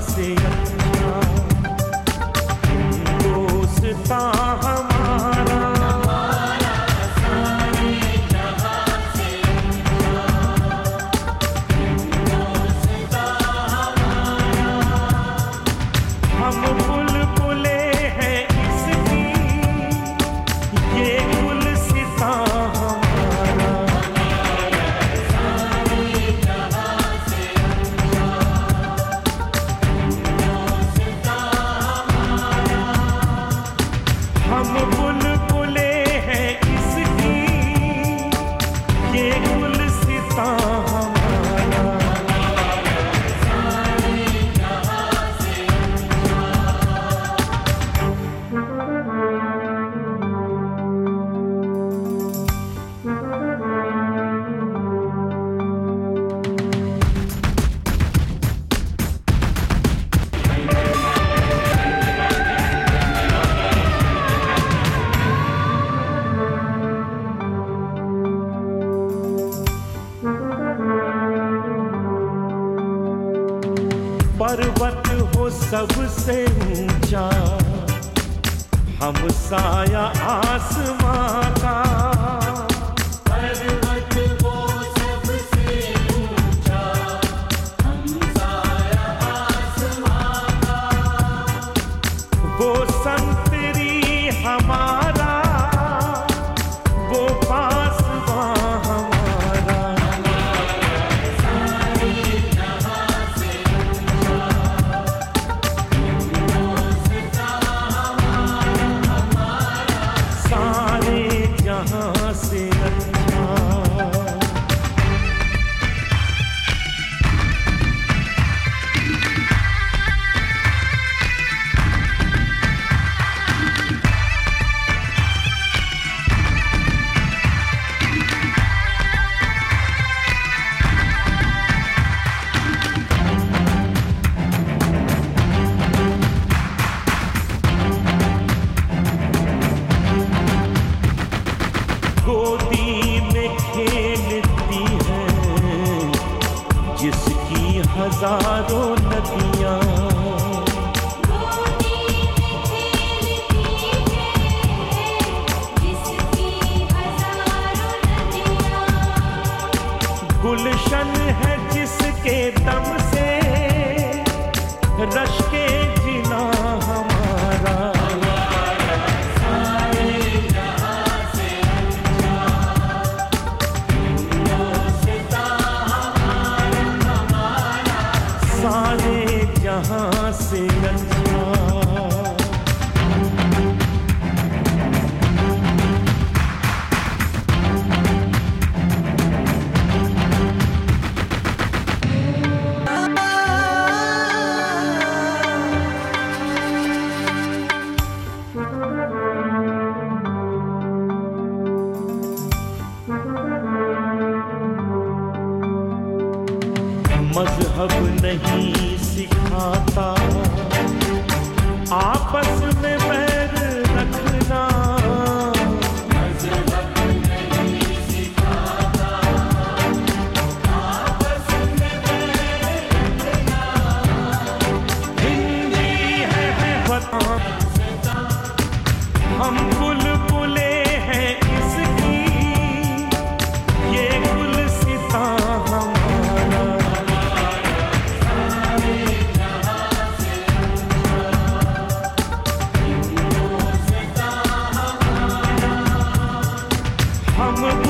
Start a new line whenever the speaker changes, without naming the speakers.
passear ये गुल सिता
पर्वत हो सबसे ऊँचा। हम साया आसमां का
जिसकी हज़ारों नदियाँ। गुलशन है जिसके दम से रश जहाँ से अच्छा मज़हब नहीं सिखाता आपस में बैर रखना। हिंदी है हम बुलबुल come with